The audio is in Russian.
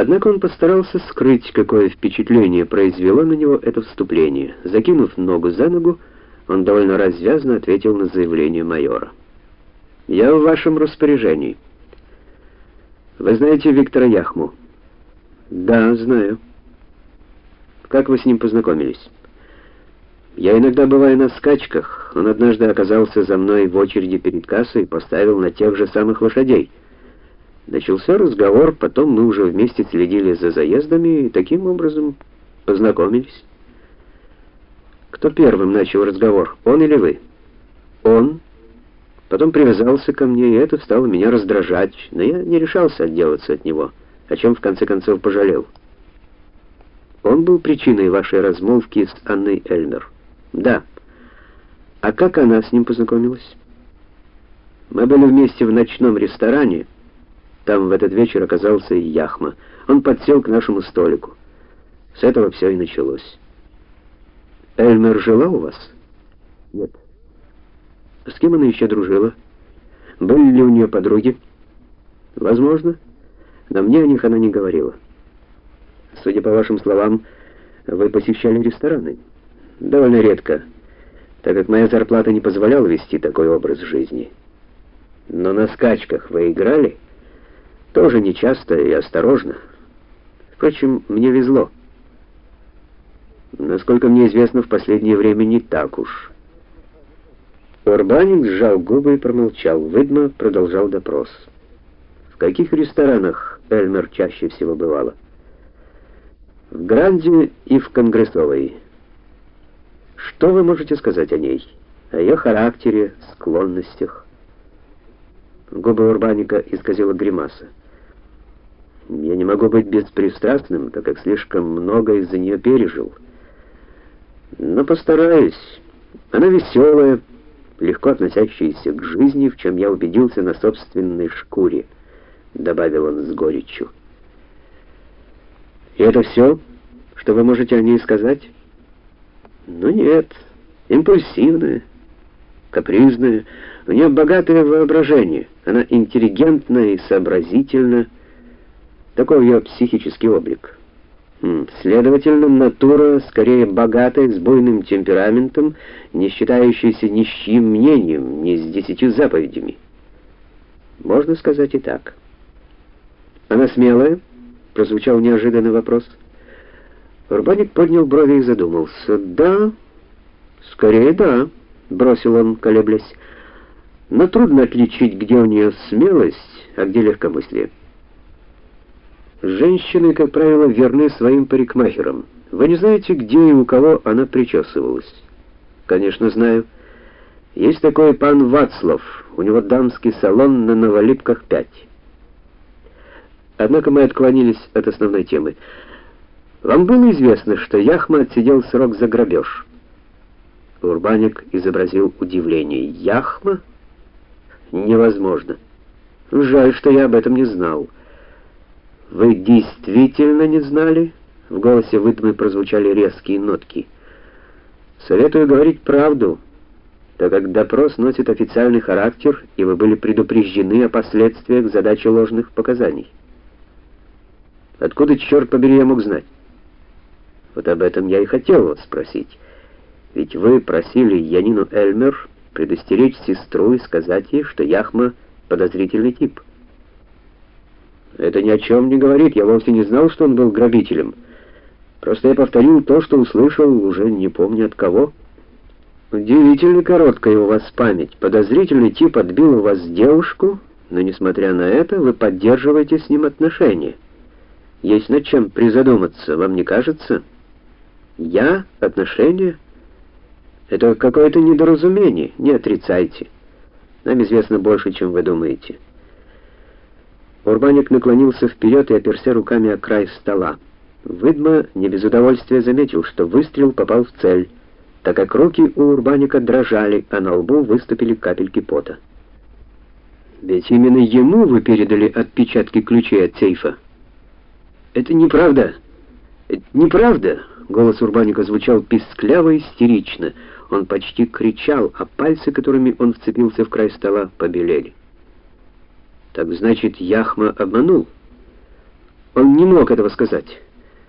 Однако он постарался скрыть, какое впечатление произвело на него это вступление. Закинув ногу за ногу, он довольно развязно ответил на заявление майора. «Я в вашем распоряжении». «Вы знаете Виктора Яхму?» «Да, знаю». «Как вы с ним познакомились?» «Я иногда бываю на скачках. Он однажды оказался за мной в очереди перед кассой и поставил на тех же самых лошадей». Начался разговор, потом мы уже вместе следили за заездами и таким образом познакомились. Кто первым начал разговор, он или вы? Он. Потом привязался ко мне, и это стало меня раздражать, но я не решался отделаться от него, о чем в конце концов пожалел. Он был причиной вашей размолвки с Анной Эльмер. Да. А как она с ним познакомилась? Мы были вместе в ночном ресторане, там в этот вечер оказался и Яхма. Он подсел к нашему столику. С этого все и началось. Эльмер жила у вас? Нет. С кем она еще дружила? Были ли у нее подруги? Возможно. Но мне о них она не говорила. Судя по вашим словам, вы посещали рестораны. Довольно редко, так как моя зарплата не позволяла вести такой образ жизни. Но на скачках вы играли? Тоже нечасто и осторожно. Впрочем, мне везло. Насколько мне известно, в последнее время не так уж. Урбаник сжал губы и промолчал. Выдма продолжал допрос. В каких ресторанах Эльмер чаще всего бывала? В Гранде и в Конгрессовой. Что вы можете сказать о ней? О ее характере, склонностях? Губы Урбаника исказила гримаса. Я не могу быть беспристрастным, так как слишком много из-за нее пережил. Но постараюсь. Она веселая, легко относящаяся к жизни, в чем я убедился на собственной шкуре, добавил он с горечью. И это все, что вы можете о ней сказать? Ну нет, импульсивная, капризная, у нее богатое воображение, она интеллигентна и сообразительна, такой ее психический облик. Следовательно, натура скорее богатая, с буйным темпераментом, не считающаяся ни с чьим мнением, ни с десятью заповедями. Можно сказать и так. Она смелая? прозвучал неожиданный вопрос. Урбаник поднял брови и задумался. Да, скорее да, бросил он, колеблясь. Но трудно отличить, где у нее смелость, а где легкомыслие. Женщины, как правило, верны своим парикмахерам. Вы не знаете, где и у кого она причесывалась? Конечно, знаю. Есть такой пан Вацлав. У него дамский салон на Новолипках 5. Однако мы отклонились от основной темы. Вам было известно, что Яхма отсидел срок за грабеж? Урбаник изобразил удивление. Яхма? Невозможно. Жаль, что я об этом не знал. Вы действительно не знали? В голосе Выдмы прозвучали резкие нотки. Советую говорить правду, так как допрос носит официальный характер, и вы были предупреждены о последствиях задачи ложных показаний. Откуда, черт побери, я мог знать? Вот об этом я и хотел вас спросить. Ведь вы просили Янину Эльмер предостеречь сестру и сказать ей, что Яхма подозрительный тип. Это ни о чем не говорит. Я вовсе не знал, что он был грабителем. Просто я повторил то, что услышал, уже не помню от кого. Удивительно короткая у вас память. Подозрительный тип отбил у вас девушку, но несмотря на это, вы поддерживаете с ним отношения. Есть над чем призадуматься, вам не кажется? Я? Отношения? Это какое-то недоразумение, не отрицайте. Нам известно больше, чем вы думаете. Урбаник наклонился вперед и оперся руками о край стола. Выдма не без удовольствия заметил, что выстрел попал в цель, так как руки у Урбаника дрожали, а на лбу выступили капельки пота. Ведь именно ему вы передали отпечатки ключей от сейфа. Это неправда. Это неправда. Голос Урбаника звучал пискляво и истерично. Он почти кричал, а пальцы, которыми он вцепился в край стола, побелели. Так значит, Яхма обманул? Он не мог этого сказать.